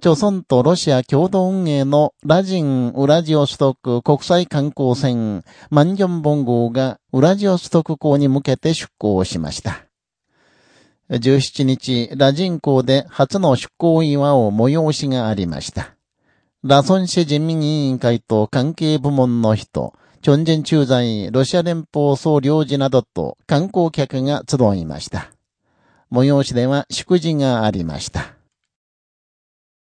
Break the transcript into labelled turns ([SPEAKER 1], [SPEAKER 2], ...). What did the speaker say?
[SPEAKER 1] 朝鮮とロシア共同運営のラジン・ウラジオストク国際観光船マンジョンボン号がウラジオストク港に向けて出港しました。17日、ラジン港で初の出港祝を催しがありました。ラソン市人民委員会と関係部門の人、チョンジェン駐在、ロシア連邦総領事などと観光客が集いました。催しでは祝辞がありました。